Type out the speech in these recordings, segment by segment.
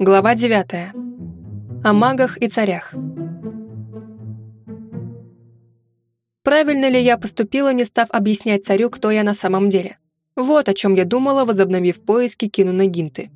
Глава 9. О магах и царях. Правильно ли я поступила, не став объяснять царю, кто я на самом деле? Вот о чем я думала, возобновив поиски Кинуна Гинты.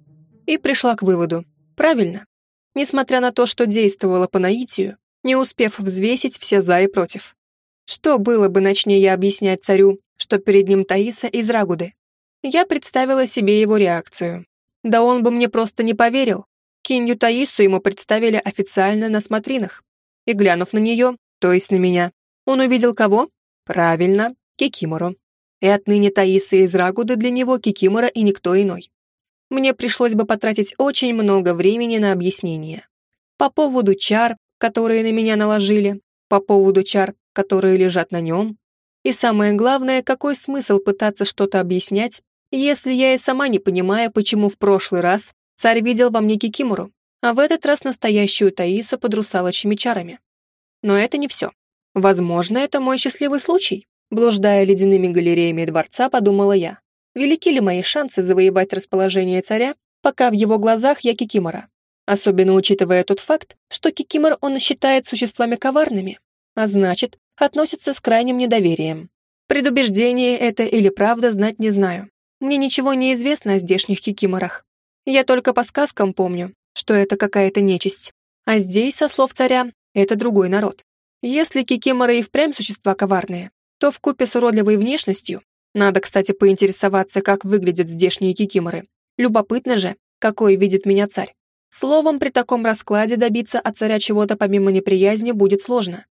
И пришла к выводу. Правильно. Несмотря на то, что действовала по наитию, не успев взвесить все за и против. Что было бы, начни я объяснять царю, что перед ним Таиса из Рагуды? Я представила себе его реакцию. Да он бы мне просто не поверил. Кинью Таису ему представили официально на смотринах. И глянув на нее, то есть на меня, он увидел кого? Правильно, Кикимору. И отныне Таиса из Рагуды для него Кикимора и никто иной. Мне пришлось бы потратить очень много времени на объяснение. По поводу чар, которые на меня наложили, по поводу чар, которые лежат на нем. И самое главное, какой смысл пытаться что-то объяснять, если я и сама не понимаю, почему в прошлый раз царь видел во мне Кикимору, а в этот раз настоящую Таиса под русалочьими чарами. Но это не все. Возможно, это мой счастливый случай. Блуждая ледяными галереями дворца, подумала я. Велики ли мои шансы завоевать расположение царя, пока в его глазах я Кикимора? Особенно учитывая тот факт, что Кикимор он считает существами коварными, а значит, относится с крайним недоверием. Предубеждение это или правда знать не знаю. Мне ничего не известно о здешних Кикиморах. Я только по сказкам помню, что это какая-то нечисть. А здесь, со слов царя, это другой народ. Если Кикиморы и впрямь существа коварные, то в купе с уродливой внешностью, надо, кстати, поинтересоваться, как выглядят здешние Кикиморы. Любопытно же, какой видит меня царь. Словом, при таком раскладе добиться от царя чего-то помимо неприязни будет сложно.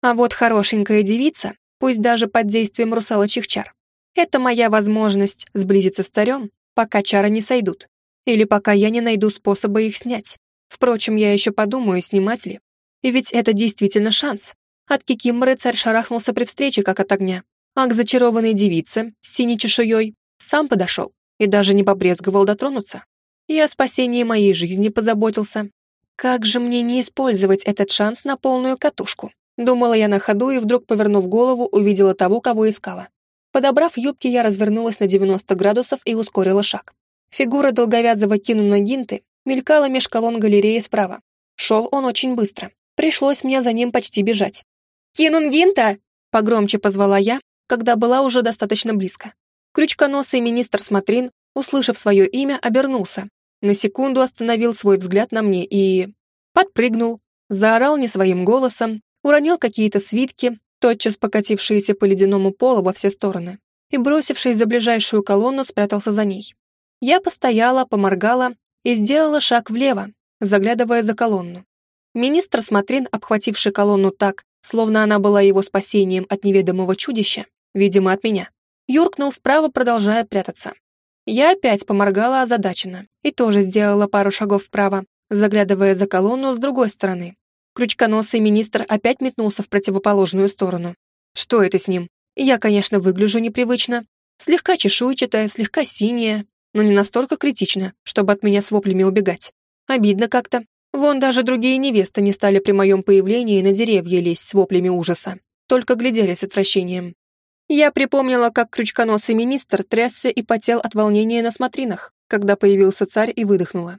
А вот хорошенькая девица, пусть даже под действием русалочьих чар, это моя возможность сблизиться с царем, пока чары не сойдут. Или пока я не найду способа их снять. Впрочем, я еще подумаю, снимать ли. И ведь это действительно шанс. От Кикиморы царь шарахнулся при встрече, как от огня. А к зачарованной девице с синей чешуей сам подошел и даже не побрезговал дотронуться. И о спасении моей жизни позаботился. Как же мне не использовать этот шанс на полную катушку? Думала я на ходу и вдруг, повернув голову, увидела того, кого искала. Подобрав юбки, я развернулась на 90 градусов и ускорила шаг. Фигура долговязого Кинуна Гинты мелькала меж колонн галереи справа. Шел он очень быстро. Пришлось мне за ним почти бежать. «Кинун Гинта!» — погромче позвала я, когда была уже достаточно близко. Крючконосый министр Смотрин, услышав свое имя, обернулся. На секунду остановил свой взгляд на мне и... подпрыгнул, заорал не своим голосом, уронил какие-то свитки, тотчас покатившиеся по ледяному полу во все стороны, и, бросившись за ближайшую колонну, спрятался за ней. Я постояла, поморгала и сделала шаг влево, заглядывая за колонну. Министр Смотрин, обхвативший колонну так, словно она была его спасением от неведомого чудища, видимо, от меня, юркнул вправо, продолжая прятаться. Я опять поморгала озадаченно и тоже сделала пару шагов вправо, заглядывая за колонну с другой стороны, Крючконосый министр опять метнулся в противоположную сторону. Что это с ним? Я, конечно, выгляжу непривычно. Слегка чешуйчатая, слегка синяя, но не настолько критично, чтобы от меня с воплями убегать. Обидно как-то. Вон даже другие невесты не стали при моем появлении на деревья лезть с воплями ужаса, только глядели с отвращением. Я припомнила, как крючконосый министр трясся и потел от волнения на смотринах, когда появился царь и выдохнула.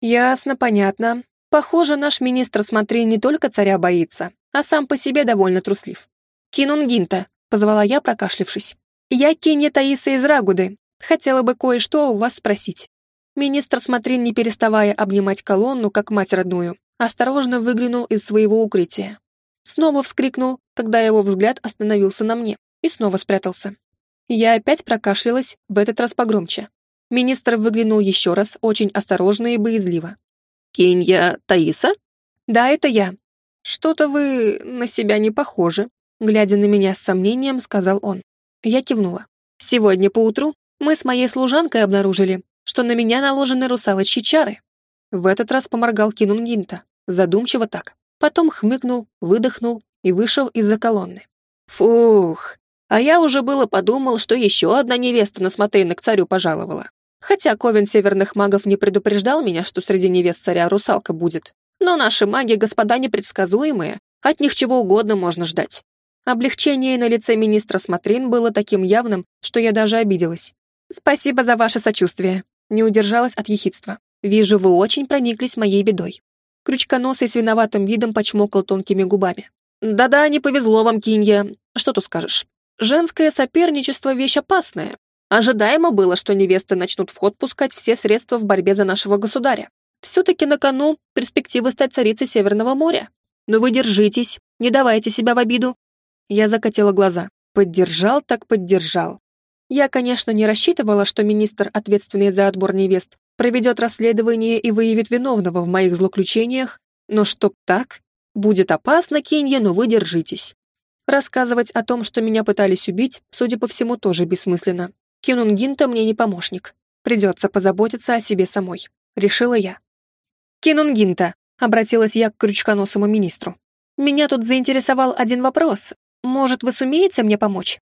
Ясно, понятно. Похоже, наш министр смотри не только царя боится, а сам по себе довольно труслив. «Кинунгинта», — позвала я, прокашлившись. «Я Кинья Таиса из Рагуды. Хотела бы кое-что у вас спросить». Министр Смотрин, не переставая обнимать колонну, как мать родную, осторожно выглянул из своего укрытия. Снова вскрикнул, когда его взгляд остановился на мне, и снова спрятался. Я опять прокашлялась, в этот раз погромче. Министр выглянул еще раз, очень осторожно и боязливо. Кенья Таиса?» «Да, это я. Что-то вы на себя не похожи», глядя на меня с сомнением, сказал он. Я кивнула. «Сегодня поутру мы с моей служанкой обнаружили, что на меня наложены русалочьи чары». В этот раз поморгал Кинунгинта, задумчиво так. Потом хмыкнул, выдохнул и вышел из-за колонны. «Фух, а я уже было подумал, что еще одна невеста на смотрины к царю пожаловала. Хотя Ковен Северных Магов не предупреждал меня, что среди невест царя русалка будет. Но наши маги, господа непредсказуемые, от них чего угодно можно ждать. Облегчение на лице министра Смотрин было таким явным, что я даже обиделась. «Спасибо за ваше сочувствие», — не удержалась от ехидства. Вижу, вы очень прониклись моей бедой». Крючконосый с виноватым видом почмокал тонкими губами. «Да-да, не повезло вам, Кинья. Что тут скажешь? Женское соперничество — вещь опасная. Ожидаемо было, что невесты начнут в ход пускать все средства в борьбе за нашего государя. Все-таки на кону перспективы стать царицей Северного моря. Но вы держитесь, не давайте себя в обиду». Я закатила глаза. Поддержал так поддержал. Я, конечно, не рассчитывала, что министр, ответственный за отбор невест, проведет расследование и выявит виновного в моих злоключениях, но чтоб так, будет опасно, Кенья, но вы держитесь. Рассказывать о том, что меня пытались убить, судя по всему, тоже бессмысленно. Кинунгинта мне не помощник. Придется позаботиться о себе самой. Решила я. Кинунгинта, обратилась я к крючконосому министру. Меня тут заинтересовал один вопрос. Может, вы сумеете мне помочь?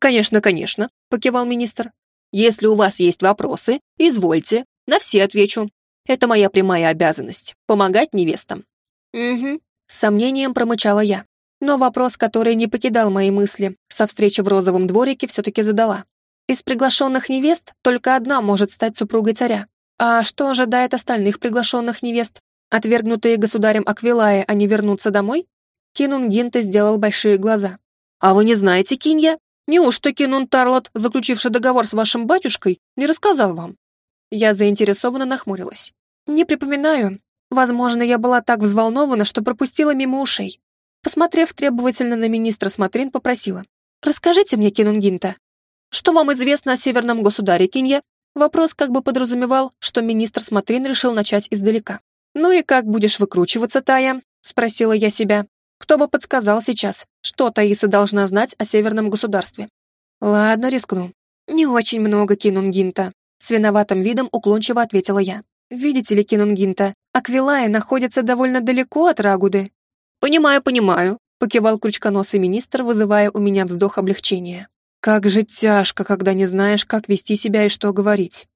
Конечно, конечно, покивал министр. Если у вас есть вопросы, извольте, на все отвечу. Это моя прямая обязанность — помогать невестам. Угу. С сомнением промычала я. Но вопрос, который не покидал мои мысли, со встречи в розовом дворике все-таки задала. Из приглашенных невест только одна может стать супругой царя. А что ожидает остальных приглашенных невест? Отвергнутые государем Аквилаи, они вернутся домой? Кинун Гинта сделал большие глаза. «А вы не знаете, Кинья? Неужто Кинун Тарлот, заключивший договор с вашим батюшкой, не рассказал вам?» Я заинтересованно нахмурилась. «Не припоминаю. Возможно, я была так взволнована, что пропустила мимо ушей». Посмотрев требовательно на министра Смотрин, попросила. «Расскажите мне, Кинунгинта, что вам известно о северном государе Кинье?» Вопрос как бы подразумевал, что министр Смотрин решил начать издалека. «Ну и как будешь выкручиваться, Тая?» — спросила я себя. «Кто бы подсказал сейчас, что Таиса должна знать о северном государстве?» «Ладно, рискну. Не очень много, Кинунгинта», — с виноватым видом уклончиво ответила я. «Видите ли, Кинунгинта, Аквилая находится довольно далеко от Рагуды». «Понимаю, понимаю», — покивал крючконосый министр, вызывая у меня вздох облегчения. Как же тяжко, когда не знаешь, как вести себя и что говорить.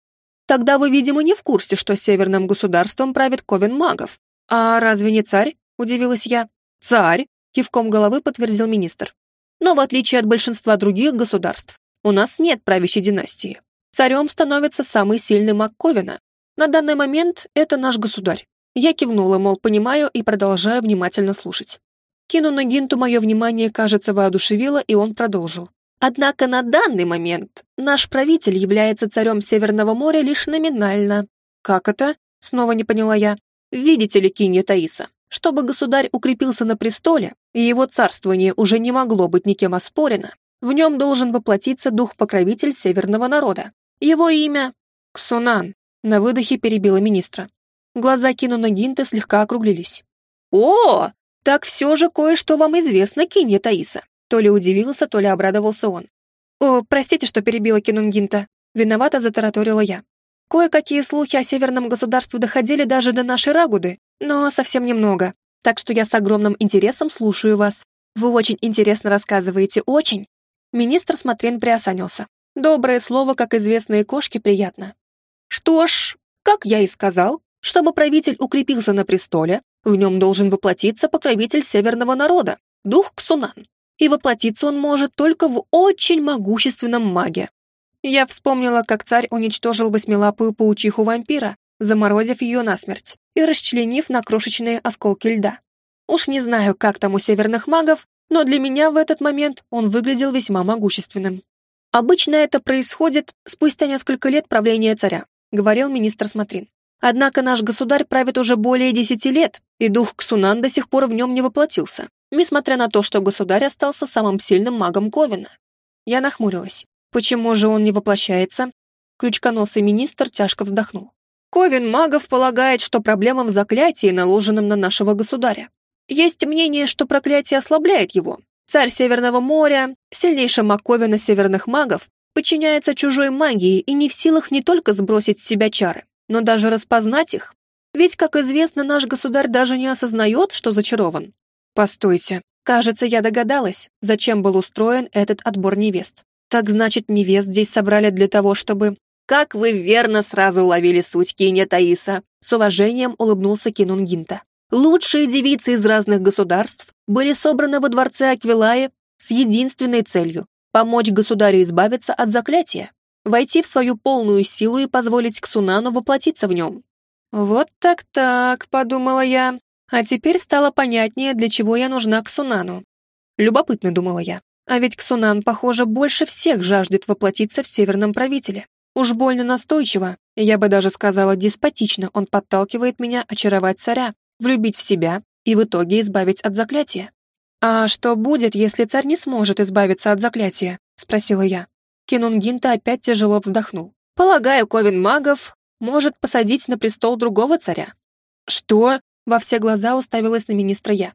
Тогда вы, видимо, не в курсе, что северным государством правит Ковен магов. А разве не царь? Удивилась я. Царь, кивком головы подтвердил министр. Но в отличие от большинства других государств, у нас нет правящей династии. Царем становится самый сильный маг Ковена. На данный момент это наш государь. Я кивнула, мол, понимаю и продолжаю внимательно слушать. Кину на Гинту мое внимание, кажется, воодушевило, и он продолжил. Однако на данный момент наш правитель является царем Северного моря лишь номинально. Как это? Снова не поняла я. Видите ли, Кинья Таиса, чтобы государь укрепился на престоле, и его царствование уже не могло быть никем оспорено, в нем должен воплотиться дух-покровитель северного народа. Его имя — Ксунан. На выдохе перебила министра. Глаза Кинуна Гинта слегка округлились. «О, так все же кое-что вам известно, Кинья Таиса. То ли удивился, то ли обрадовался он. «О, простите, что перебила Кинунгинта. Виновато затараторила я. Кое-какие слухи о северном государстве доходили даже до нашей Рагуды, но совсем немного. Так что я с огромным интересом слушаю вас. Вы очень интересно рассказываете, очень». Министр Смотрен приосанился. Доброе слово, как известные кошки, приятно. Что ж, как я и сказал, чтобы правитель укрепился на престоле, в нем должен воплотиться покровитель северного народа, дух Ксунан и воплотиться он может только в очень могущественном маге. Я вспомнила, как царь уничтожил восьмилапую паучиху вампира, заморозив ее насмерть и расчленив на крошечные осколки льда. Уж не знаю, как там у северных магов, но для меня в этот момент он выглядел весьма могущественным. Обычно это происходит спустя несколько лет правления царя, говорил министр Смотрин. Однако наш государь правит уже более десяти лет, и дух Ксунан до сих пор в нем не воплотился несмотря на то, что государь остался самым сильным магом Ковина. Я нахмурилась. Почему же он не воплощается? Крючконосый министр тяжко вздохнул. Ковин магов полагает, что проблема в заклятии, наложенном на нашего государя. Есть мнение, что проклятие ослабляет его. Царь Северного моря, сильнейший маг Ковина северных магов, подчиняется чужой магии и не в силах не только сбросить с себя чары, но даже распознать их. Ведь, как известно, наш государь даже не осознает, что зачарован. Постойте, кажется, я догадалась, зачем был устроен этот отбор невест. Так значит, невест здесь собрали для того, чтобы... Как вы верно сразу уловили суть Киня Таиса, с уважением улыбнулся Кинунгинта. Лучшие девицы из разных государств были собраны во дворце Аквилаи с единственной целью — помочь государю избавиться от заклятия, войти в свою полную силу и позволить Ксунану воплотиться в нем. «Вот так-так», — подумала я. А теперь стало понятнее, для чего я нужна Ксунану. Любопытно, думала я. А ведь Ксунан, похоже, больше всех жаждет воплотиться в северном правителе. Уж больно настойчиво, я бы даже сказала деспотично, он подталкивает меня очаровать царя, влюбить в себя и в итоге избавить от заклятия. «А что будет, если царь не сможет избавиться от заклятия?» — спросила я. Кинунгинта опять тяжело вздохнул. «Полагаю, Ковен магов может посадить на престол другого царя». «Что?» — во все глаза уставилась на министра я.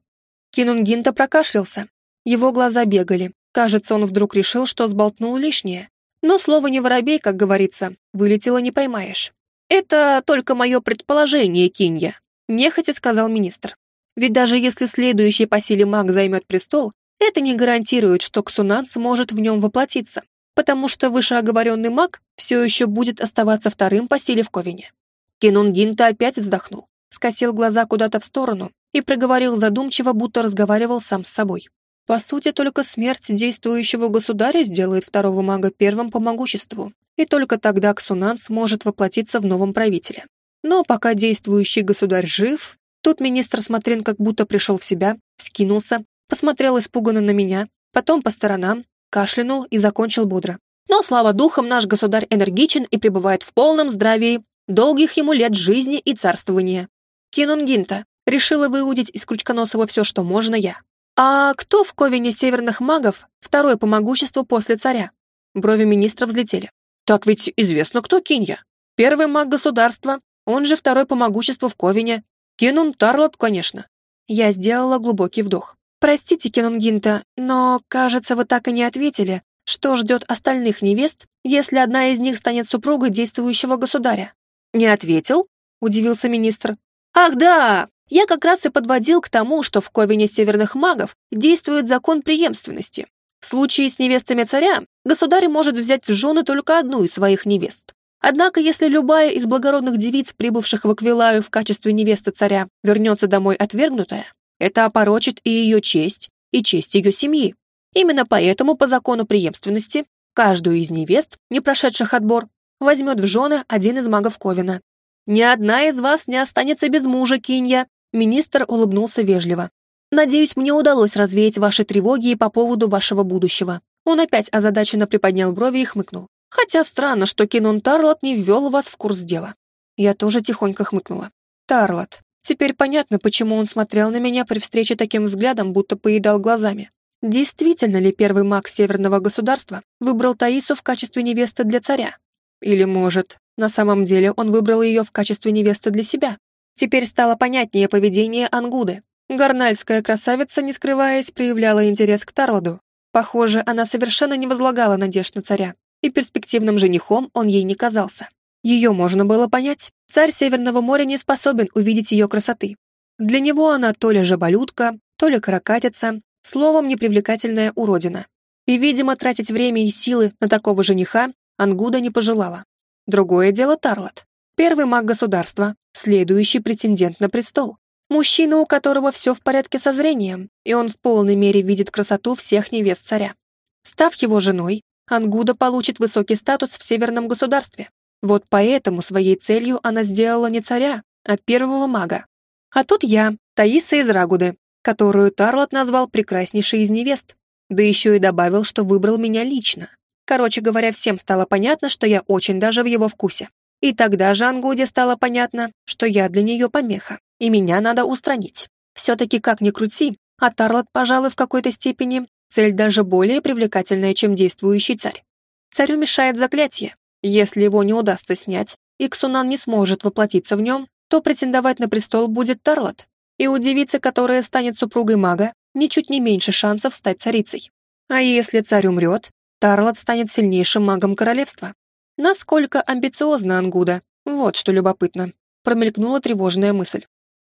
Кинунгинта прокашлялся. Его глаза бегали. Кажется, он вдруг решил, что сболтнул лишнее. Но слово не воробей, как говорится, вылетело не поймаешь. «Это только мое предположение, Кинья», — нехотя сказал министр. «Ведь даже если следующий по силе маг займет престол, это не гарантирует, что Ксунан сможет в нем воплотиться, потому что вышеоговоренный маг все еще будет оставаться вторым по силе в Ковине». Кинунгинта опять вздохнул, скосил глаза куда-то в сторону и проговорил задумчиво, будто разговаривал сам с собой. По сути, только смерть действующего государя сделает второго мага первым по могуществу, и только тогда Ксунан сможет воплотиться в новом правителе. Но пока действующий государь жив, тут министр Смотрин как будто пришел в себя, вскинулся, посмотрел испуганно на меня, потом по сторонам, кашлянул и закончил бодро. Но, слава духам, наш государь энергичен и пребывает в полном здравии, долгих ему лет жизни и царствования. Кинунгинта решила выудить из Крючконосова все, что можно я. «А кто в Ковине северных магов второй по могуществу после царя?» Брови министра взлетели. «Так ведь известно, кто Кинья. Первый маг государства, он же второй по могуществу в Ковине. Кинун Тарлот, конечно». Я сделала глубокий вдох. «Простите, Кинунгинта, но, кажется, вы так и не ответили, что ждет остальных невест, если одна из них станет супругой действующего государя». «Не ответил?» — удивился министр. «Ах да, я как раз и подводил к тому, что в Ковине северных магов действует закон преемственности. В случае с невестами царя государь может взять в жены только одну из своих невест. Однако, если любая из благородных девиц, прибывших в Аквилаю в качестве невесты царя, вернется домой отвергнутая, это опорочит и ее честь, и честь ее семьи. Именно поэтому, по закону преемственности, каждую из невест, не прошедших отбор, возьмет в жены один из магов Ковина. Ни одна из вас не останется без мужа, Кинья, Министр улыбнулся вежливо. «Надеюсь, мне удалось развеять ваши тревоги по поводу вашего будущего». Он опять озадаченно приподнял брови и хмыкнул. «Хотя странно, что Кинун Тарлот не ввел вас в курс дела». Я тоже тихонько хмыкнула. «Тарлот. Теперь понятно, почему он смотрел на меня при встрече таким взглядом, будто поедал глазами. Действительно ли первый маг Северного государства выбрал Таису в качестве невесты для царя? Или, может, на самом деле он выбрал ее в качестве невесты для себя? Теперь стало понятнее поведение Ангуды. Гарнальская красавица, не скрываясь, проявляла интерес к Тарладу. Похоже, она совершенно не возлагала надежд на царя, и перспективным женихом он ей не казался. Ее можно было понять. Царь Северного моря не способен увидеть ее красоты. Для него она то ли жаболютка, то ли каракатица, словом, непривлекательная уродина. И, видимо, тратить время и силы на такого жениха Ангуда не пожелала. Другое дело Тарлот. Первый маг государства, следующий претендент на престол. Мужчина, у которого все в порядке со зрением, и он в полной мере видит красоту всех невест царя. Став его женой, Ангуда получит высокий статус в северном государстве. Вот поэтому своей целью она сделала не царя, а первого мага. А тут я, Таиса из Рагуды, которую Тарлот назвал прекраснейшей из невест, да еще и добавил, что выбрал меня лично. Короче говоря, всем стало понятно, что я очень даже в его вкусе. И тогда же Ангуде стало понятно, что я для нее помеха, и меня надо устранить. Все-таки как ни крути, а Тарлот, пожалуй, в какой-то степени цель даже более привлекательная, чем действующий царь. Царю мешает заклятие. Если его не удастся снять, и Ксунан не сможет воплотиться в нем, то претендовать на престол будет Тарлот. И у девицы, которая станет супругой мага, ничуть не меньше шансов стать царицей. А если царь умрет, Тарлот станет сильнейшим магом королевства. Насколько амбициозна Ангуда? Вот что любопытно. Промелькнула тревожная мысль.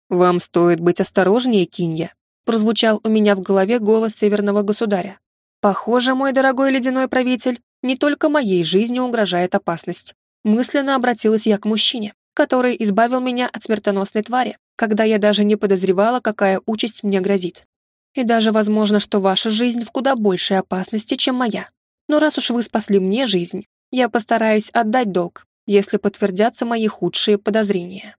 «Вам стоит быть осторожнее, Кинья», прозвучал у меня в голове голос северного государя. «Похоже, мой дорогой ледяной правитель, не только моей жизни угрожает опасность». Мысленно обратилась я к мужчине, который избавил меня от смертоносной твари, когда я даже не подозревала, какая участь мне грозит. И даже возможно, что ваша жизнь в куда большей опасности, чем моя. Но раз уж вы спасли мне жизнь, я постараюсь отдать долг, если подтвердятся мои худшие подозрения.